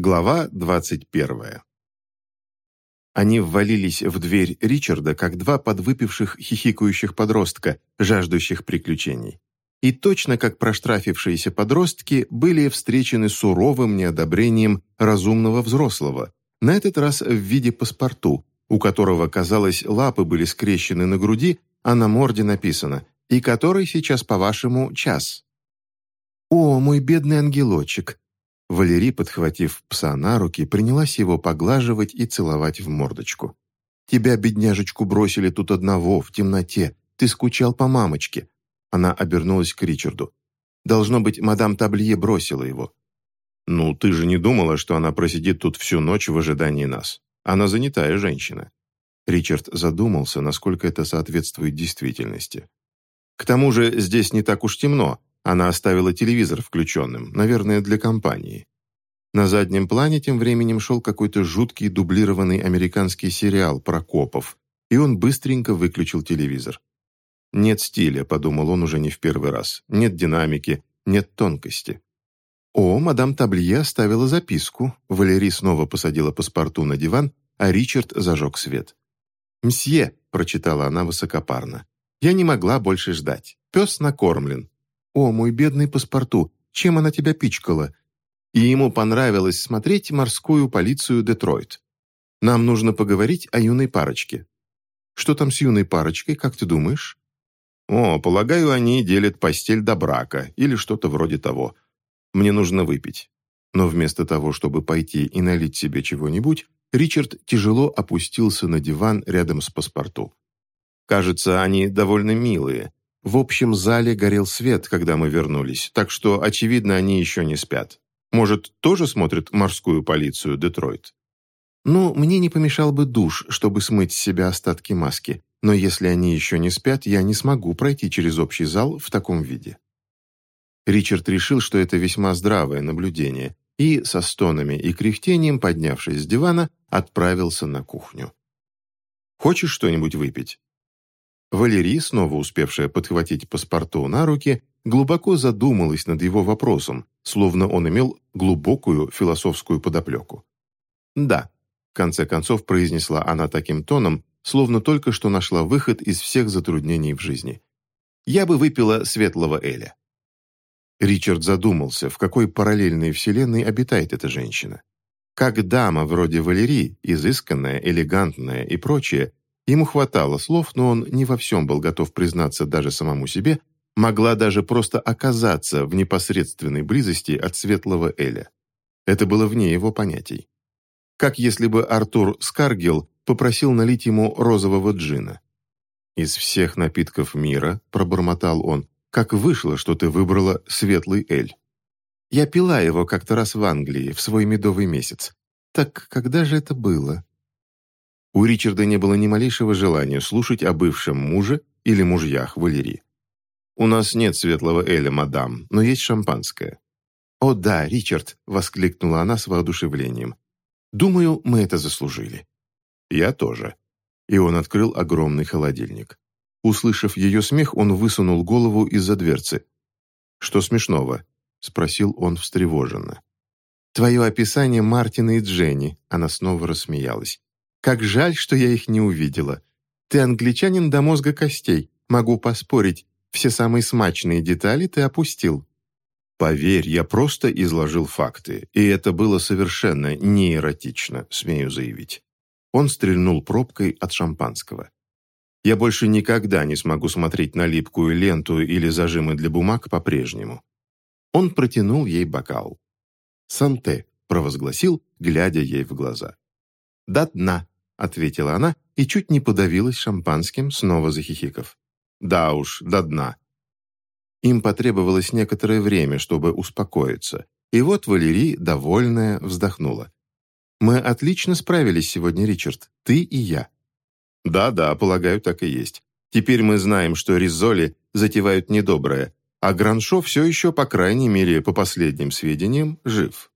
Глава 21. Они ввалились в дверь Ричарда, как два подвыпивших хихикающих подростка, жаждущих приключений. И точно как проштрафившиеся подростки были встречены суровым неодобрением разумного взрослого, на этот раз в виде паспорту, у которого, казалось, лапы были скрещены на груди, а на морде написано «И который сейчас, по-вашему, час». «О, мой бедный ангелочек!» Валерий, подхватив пса на руки, принялась его поглаживать и целовать в мордочку. «Тебя, бедняжечку, бросили тут одного, в темноте. Ты скучал по мамочке». Она обернулась к Ричарду. «Должно быть, мадам Таблие бросила его». «Ну, ты же не думала, что она просидит тут всю ночь в ожидании нас? Она занятая женщина». Ричард задумался, насколько это соответствует действительности. «К тому же здесь не так уж темно, она оставила телевизор включенным, наверное, для компании. На заднем плане тем временем шел какой-то жуткий дублированный американский сериал про копов, и он быстренько выключил телевизор. «Нет стиля», — подумал он уже не в первый раз, — «нет динамики, нет тонкости». О, мадам Таблие оставила записку. Валерий снова посадила паспорту на диван, а Ричард зажег свет. «Мсье», — прочитала она высокопарно, — «я не могла больше ждать. Пес накормлен. «О, мой бедный паспорту, чем она тебя пичкала?» И ему понравилось смотреть морскую полицию Детройт. «Нам нужно поговорить о юной парочке». «Что там с юной парочкой, как ты думаешь?» «О, полагаю, они делят постель до брака или что-то вроде того. Мне нужно выпить». Но вместо того, чтобы пойти и налить себе чего-нибудь, Ричард тяжело опустился на диван рядом с паспорту. Кажется, они довольно милые, в общем зале горел свет, когда мы вернулись, так что, очевидно, они еще не спят. Может, тоже смотрят морскую полицию Детройт? Ну, мне не помешал бы душ, чтобы смыть с себя остатки маски, но если они еще не спят, я не смогу пройти через общий зал в таком виде. Ричард решил, что это весьма здравое наблюдение, и, со стонами и кряхтением, поднявшись с дивана, отправился на кухню. «Хочешь что-нибудь выпить?» Валерий, снова успевшая подхватить паспорту на руки, глубоко задумалась над его вопросом, словно он имел глубокую философскую подоплеку. «Да», — в конце концов произнесла она таким тоном, словно только что нашла выход из всех затруднений в жизни. «Я бы выпила светлого Эля». Ричард задумался, в какой параллельной вселенной обитает эта женщина. Как дама вроде Валерии, изысканная, элегантная и прочее, Ему хватало слов, но он не во всем был готов признаться даже самому себе, могла даже просто оказаться в непосредственной близости от светлого Эля. Это было вне его понятий. Как если бы Артур Скаргил попросил налить ему розового джина. «Из всех напитков мира», — пробормотал он, — «как вышло, что ты выбрала светлый Эль?» «Я пила его как-то раз в Англии, в свой медовый месяц. Так когда же это было?» У Ричарда не было ни малейшего желания слушать о бывшем муже или мужьях Валерии. «У нас нет светлого Эля, мадам, но есть шампанское». «О да, Ричард!» — воскликнула она с воодушевлением. «Думаю, мы это заслужили». «Я тоже». И он открыл огромный холодильник. Услышав ее смех, он высунул голову из-за дверцы. «Что смешного?» — спросил он встревоженно. «Твое описание Мартина и Дженни», — она снова рассмеялась. Как жаль, что я их не увидела. Ты англичанин до мозга костей. Могу поспорить, все самые смачные детали ты опустил». «Поверь, я просто изложил факты, и это было совершенно не эротично, смею заявить». Он стрельнул пробкой от шампанского. «Я больше никогда не смогу смотреть на липкую ленту или зажимы для бумаг по-прежнему». Он протянул ей бокал. «Санте», — провозгласил, глядя ей в глаза. «До дна», — ответила она и чуть не подавилась шампанским, снова захихиков. «Да уж, до дна». Им потребовалось некоторое время, чтобы успокоиться, и вот Валерий, довольная, вздохнула. «Мы отлично справились сегодня, Ричард, ты и я». «Да-да, полагаю, так и есть. Теперь мы знаем, что Ризоли затевают недоброе, а Граншо все еще, по крайней мере, по последним сведениям, жив.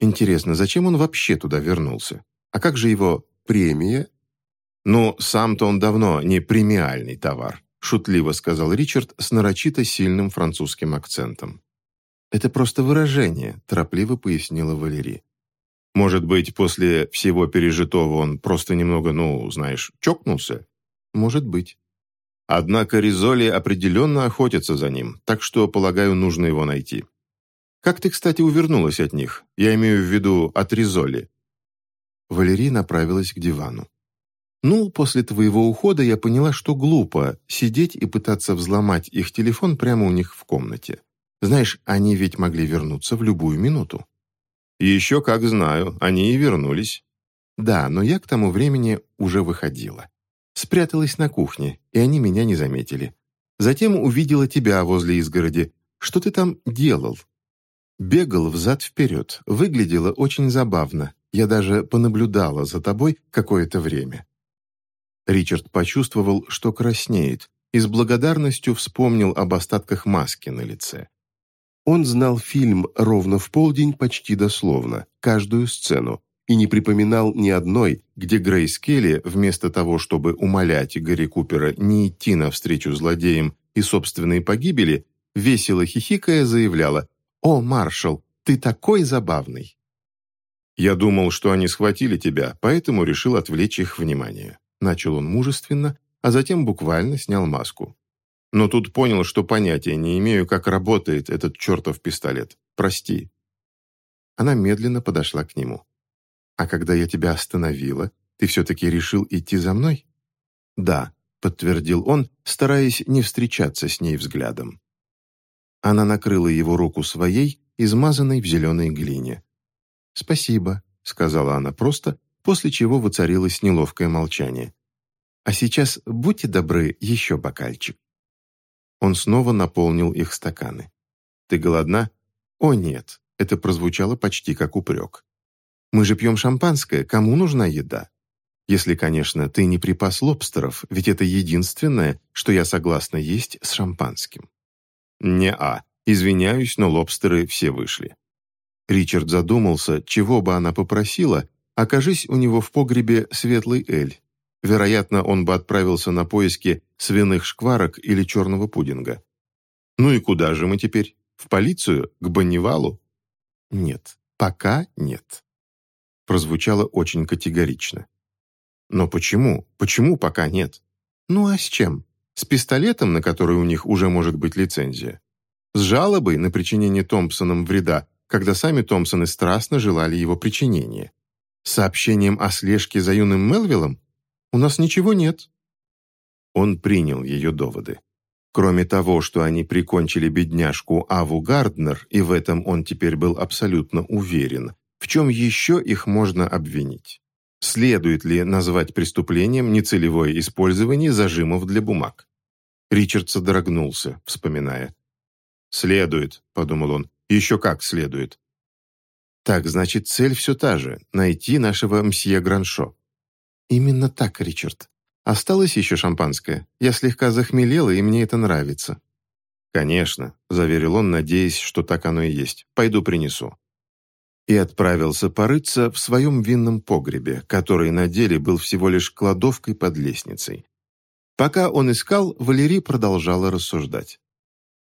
Интересно, зачем он вообще туда вернулся? А как же его премия? Ну, сам-то он давно не премиальный товар, шутливо сказал Ричард с нарочито сильным французским акцентом. «Это просто выражение», – торопливо пояснила Валерия. Может быть, после всего пережитого он просто немного, ну, знаешь, чокнулся? Может быть. Однако Ризоли определенно охотятся за ним, так что, полагаю, нужно его найти. Как ты, кстати, увернулась от них? Я имею в виду от Ризоли. Валерий направилась к дивану. «Ну, после твоего ухода я поняла, что глупо сидеть и пытаться взломать их телефон прямо у них в комнате. Знаешь, они ведь могли вернуться в любую минуту». «Еще как знаю, они и вернулись». «Да, но я к тому времени уже выходила. Спряталась на кухне, и они меня не заметили. Затем увидела тебя возле изгороди. Что ты там делал?» Бегал взад-вперед, выглядело очень забавно. Я даже понаблюдала за тобой какое-то время. Ричард почувствовал, что краснеет, и с благодарностью вспомнил об остатках маски на лице. Он знал фильм ровно в полдень почти дословно, каждую сцену, и не припоминал ни одной, где Грейс Келли, вместо того, чтобы умолять Гарри Купера не идти навстречу злодеям и собственной погибели, весело хихикая заявляла «О, маршал, ты такой забавный!» «Я думал, что они схватили тебя, поэтому решил отвлечь их внимание», начал он мужественно, а затем буквально снял маску но тут понял, что понятия не имею, как работает этот чертов пистолет. Прости». Она медленно подошла к нему. «А когда я тебя остановила, ты все-таки решил идти за мной?» «Да», — подтвердил он, стараясь не встречаться с ней взглядом. Она накрыла его руку своей, измазанной в зеленой глине. «Спасибо», — сказала она просто, после чего воцарилось неловкое молчание. «А сейчас будьте добры, еще бокальчик». Он снова наполнил их стаканы. «Ты голодна?» «О, нет!» Это прозвучало почти как упрек. «Мы же пьем шампанское, кому нужна еда?» «Если, конечно, ты не припас лобстеров, ведь это единственное, что я согласна есть с шампанским». «Не-а, извиняюсь, но лобстеры все вышли». Ричард задумался, чего бы она попросила, окажись у него в погребе светлый эль. Вероятно, он бы отправился на поиски свиных шкварок или черного пудинга. Ну и куда же мы теперь? В полицию? К Баннивалу? Нет, пока нет. Прозвучало очень категорично. Но почему? Почему пока нет? Ну а с чем? С пистолетом, на который у них уже может быть лицензия? С жалобой на причинение Томпсоном вреда, когда сами Томпсоны страстно желали его причинения? Сообщением о слежке за юным Мелвиллом? У нас ничего нет. Он принял ее доводы. Кроме того, что они прикончили бедняжку Аву Гарднер, и в этом он теперь был абсолютно уверен, в чем еще их можно обвинить? Следует ли назвать преступлением нецелевое использование зажимов для бумаг? Ричард содрогнулся, вспоминая. «Следует», — подумал он, — «еще как следует». «Так, значит, цель все та же — найти нашего мсье Граншо». «Именно так, Ричард. Осталось еще шампанское. Я слегка захмелела, и мне это нравится». «Конечно», — заверил он, надеясь, что так оно и есть. «Пойду принесу». И отправился порыться в своем винном погребе, который на деле был всего лишь кладовкой под лестницей. Пока он искал, Валерий продолжала рассуждать.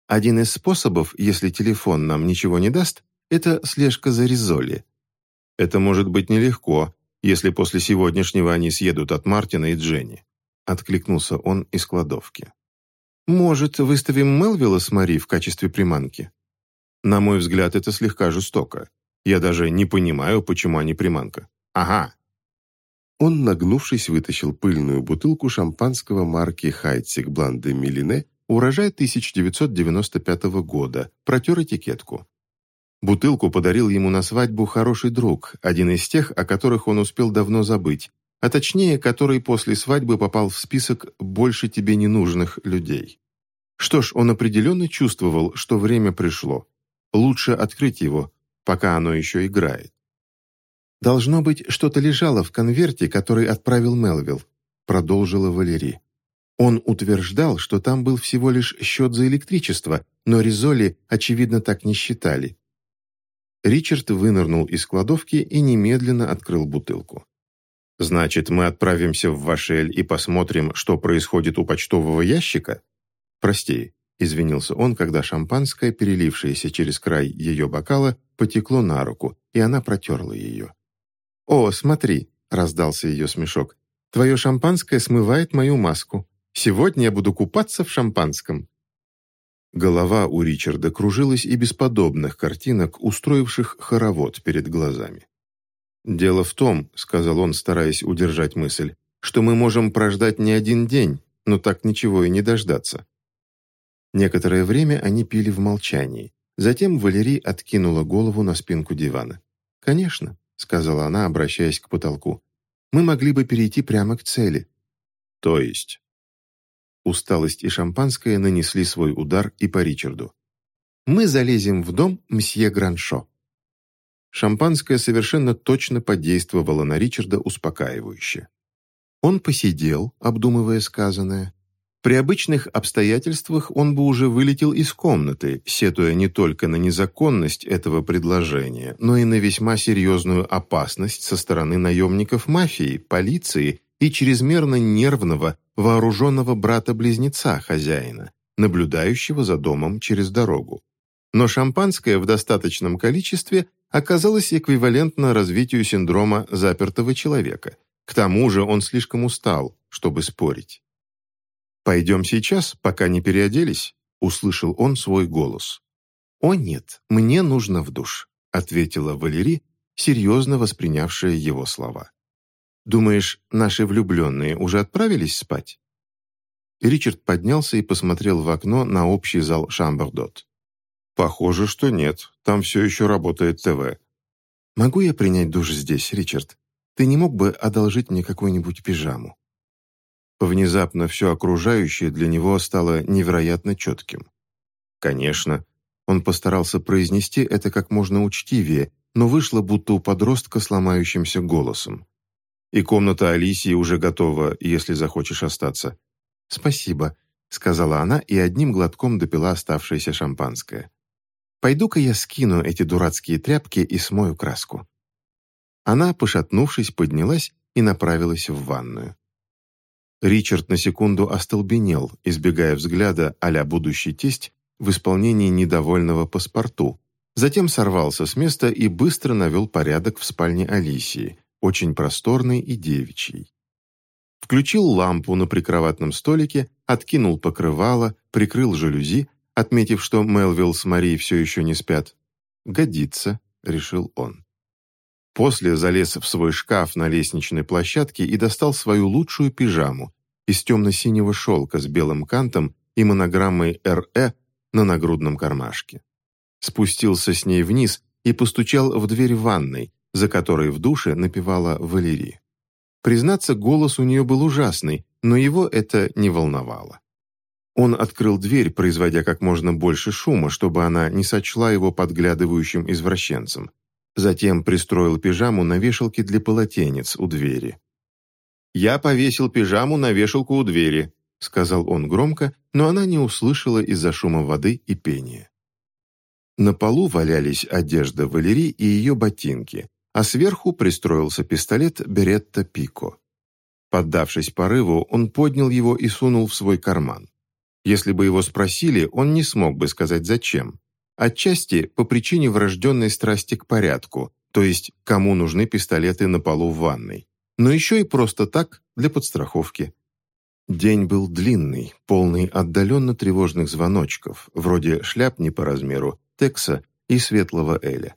«Один из способов, если телефон нам ничего не даст, это слежка за Ризоли. Это может быть нелегко, если после сегодняшнего они съедут от Мартина и Дженни. — откликнулся он из кладовки. «Может, выставим Мелвилла с Мари в качестве приманки?» «На мой взгляд, это слегка жестоко. Я даже не понимаю, почему они приманка. Ага!» Он, нагнувшись, вытащил пыльную бутылку шампанского марки «Хайцик Бланде Милине», урожай 1995 года, протер этикетку. Бутылку подарил ему на свадьбу хороший друг, один из тех, о которых он успел давно забыть, а точнее, который после свадьбы попал в список «больше тебе не нужных людей». Что ж, он определенно чувствовал, что время пришло. Лучше открыть его, пока оно еще играет. «Должно быть, что-то лежало в конверте, который отправил Мелвилл», продолжила Валерий. Он утверждал, что там был всего лишь счет за электричество, но Ризоли, очевидно, так не считали. Ричард вынырнул из кладовки и немедленно открыл бутылку. Значит, мы отправимся в Вашель и посмотрим, что происходит у почтового ящика? Прости, извинился он, когда шампанское, перелившееся через край ее бокала, потекло на руку, и она протерла ее. «О, смотри!» — раздался ее смешок. «Твое шампанское смывает мою маску. Сегодня я буду купаться в шампанском». Голова у Ричарда кружилась и без подобных картинок, устроивших хоровод перед глазами. «Дело в том», — сказал он, стараясь удержать мысль, «что мы можем прождать не один день, но так ничего и не дождаться». Некоторое время они пили в молчании. Затем Валерий откинула голову на спинку дивана. «Конечно», — сказала она, обращаясь к потолку, «мы могли бы перейти прямо к цели». «То есть?» Усталость и шампанское нанесли свой удар и по Ричарду. «Мы залезем в дом мсье Граншо». Шампанское совершенно точно подействовало на Ричарда успокаивающе. Он посидел, обдумывая сказанное. При обычных обстоятельствах он бы уже вылетел из комнаты, сетуя не только на незаконность этого предложения, но и на весьма серьезную опасность со стороны наемников мафии, полиции и чрезмерно нервного, вооруженного брата-близнеца хозяина, наблюдающего за домом через дорогу. Но шампанское в достаточном количестве оказалось эквивалентно развитию синдрома запертого человека. К тому же он слишком устал, чтобы спорить. «Пойдем сейчас, пока не переоделись», — услышал он свой голос. «О нет, мне нужно в душ», — ответила Валерий, серьезно воспринявшая его слова. Думаешь, наши влюбленные уже отправились спать?» Ричард поднялся и посмотрел в окно на общий зал Шамбердот. «Похоже, что нет. Там все еще работает ТВ». «Могу я принять душ здесь, Ричард? Ты не мог бы одолжить мне какую-нибудь пижаму?» Внезапно все окружающее для него стало невероятно четким. «Конечно». Он постарался произнести это как можно учтивее, но вышло будто у подростка с ломающимся голосом. И комната Алисии уже готова, если захочешь остаться». «Спасибо», — сказала она и одним глотком допила оставшееся шампанское. «Пойду-ка я скину эти дурацкие тряпки и смою краску». Она, пошатнувшись, поднялась и направилась в ванную. Ричард на секунду остолбенел, избегая взгляда а будущий тесть в исполнении недовольного паспорту, затем сорвался с места и быстро навел порядок в спальне Алисии, очень просторный и девичий. Включил лампу на прикроватном столике, откинул покрывало, прикрыл жалюзи, отметив, что Мелвилл с Марией все еще не спят. «Годится», — решил он. После залез в свой шкаф на лестничной площадке и достал свою лучшую пижаму из темно-синего шелка с белым кантом и монограммой «РЭ» на нагрудном кармашке. Спустился с ней вниз и постучал в дверь ванной, за которой в душе напевала Валерий. Признаться, голос у нее был ужасный, но его это не волновало. Он открыл дверь, производя как можно больше шума, чтобы она не сочла его подглядывающим извращенцем. Затем пристроил пижаму на вешалке для полотенец у двери. «Я повесил пижаму на вешалку у двери», — сказал он громко, но она не услышала из-за шума воды и пения. На полу валялись одежда Валерии и ее ботинки, а сверху пристроился пистолет Беретта Пико. Поддавшись порыву, он поднял его и сунул в свой карман. Если бы его спросили, он не смог бы сказать зачем. Отчасти по причине врожденной страсти к порядку, то есть кому нужны пистолеты на полу в ванной. Но еще и просто так, для подстраховки. День был длинный, полный отдаленно тревожных звоночков, вроде шляп не по размеру, текса и светлого эля.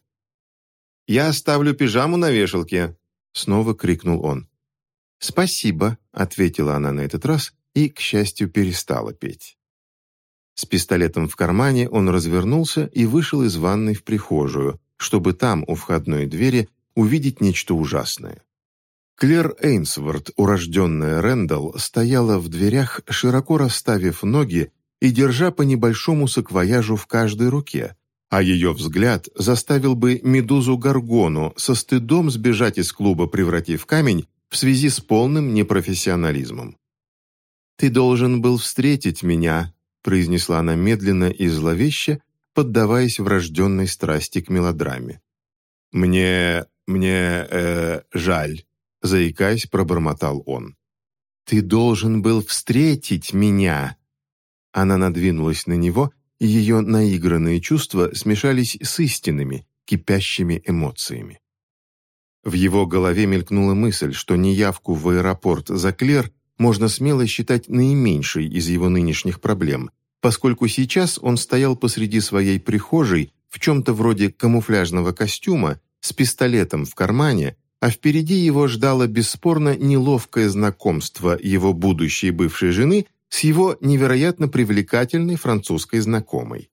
«Я оставлю пижаму на вешалке», — снова крикнул он. «Спасибо», — ответила она на этот раз и, к счастью, перестала петь. С пистолетом в кармане он развернулся и вышел из ванной в прихожую, чтобы там, у входной двери, увидеть нечто ужасное. Клэр Эйнсворт, урожденная Рэндалл, стояла в дверях, широко расставив ноги и держа по небольшому саквояжу в каждой руке, а ее взгляд заставил бы медузу Гаргону со стыдом сбежать из клуба, превратив камень, в связи с полным непрофессионализмом. «Ты должен был встретить меня», произнесла она медленно и зловеще, поддаваясь врожденной страсти к мелодраме. «Мне... мне... Э, жаль», — заикаясь, пробормотал он. «Ты должен был встретить меня!» Она надвинулась на него ее наигранные чувства смешались с истинными, кипящими эмоциями. В его голове мелькнула мысль, что неявку в аэропорт за Клер можно смело считать наименьшей из его нынешних проблем, поскольку сейчас он стоял посреди своей прихожей в чем-то вроде камуфляжного костюма с пистолетом в кармане, а впереди его ждало бесспорно неловкое знакомство его будущей бывшей жены с его невероятно привлекательной французской знакомой.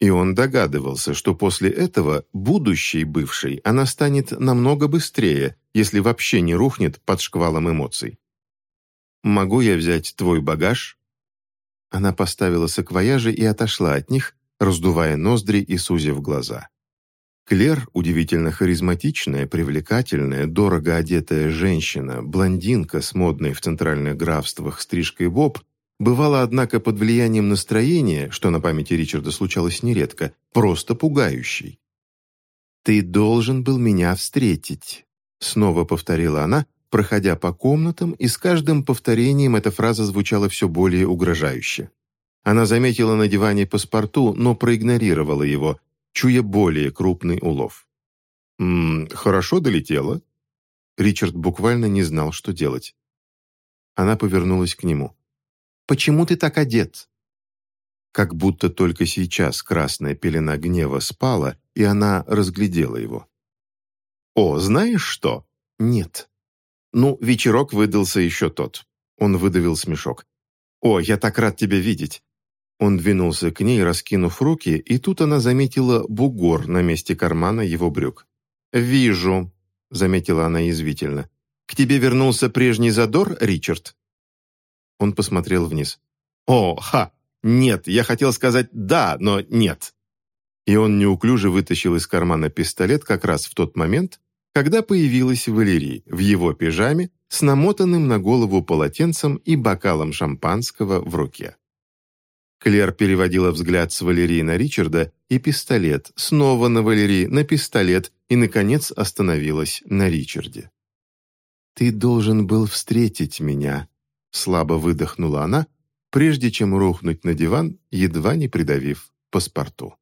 И он догадывался, что после этого будущей бывшей она станет намного быстрее, если вообще не рухнет под шквалом эмоций. «Могу я взять твой багаж?» Она поставила саквояжи и отошла от них, раздувая ноздри и сузив глаза. Клер, удивительно харизматичная, привлекательная, дорого одетая женщина, блондинка с модной в центральных графствах стрижкой боб, бывала, однако, под влиянием настроения, что на памяти Ричарда случалось нередко, просто пугающей. «Ты должен был меня встретить», — снова повторила она, проходя по комнатам, и с каждым повторением эта фраза звучала все более угрожающе. Она заметила на диване паспорту, но проигнорировала его, чуя более крупный улов. «М -м, «Хорошо долетела». Ричард буквально не знал, что делать. Она повернулась к нему. «Почему ты так одет?» Как будто только сейчас красная пелена гнева спала, и она разглядела его. «О, знаешь что?» «Нет». «Ну, вечерок выдался еще тот». Он выдавил смешок. «О, я так рад тебя видеть. Он двинулся к ней, раскинув руки, и тут она заметила бугор на месте кармана его брюк. «Вижу», — заметила она язвительно. «К тебе вернулся прежний задор, Ричард?» Он посмотрел вниз. «О, ха! Нет, я хотел сказать «да», но нет». И он неуклюже вытащил из кармана пистолет как раз в тот момент, когда появилась Валерий в его пижаме с намотанным на голову полотенцем и бокалом шампанского в руке. Клер переводила взгляд с Валерии на Ричарда и пистолет, снова на Валерии, на пистолет и, наконец, остановилась на Ричарде. «Ты должен был встретить меня», — слабо выдохнула она, прежде чем рухнуть на диван, едва не придавив паспорту.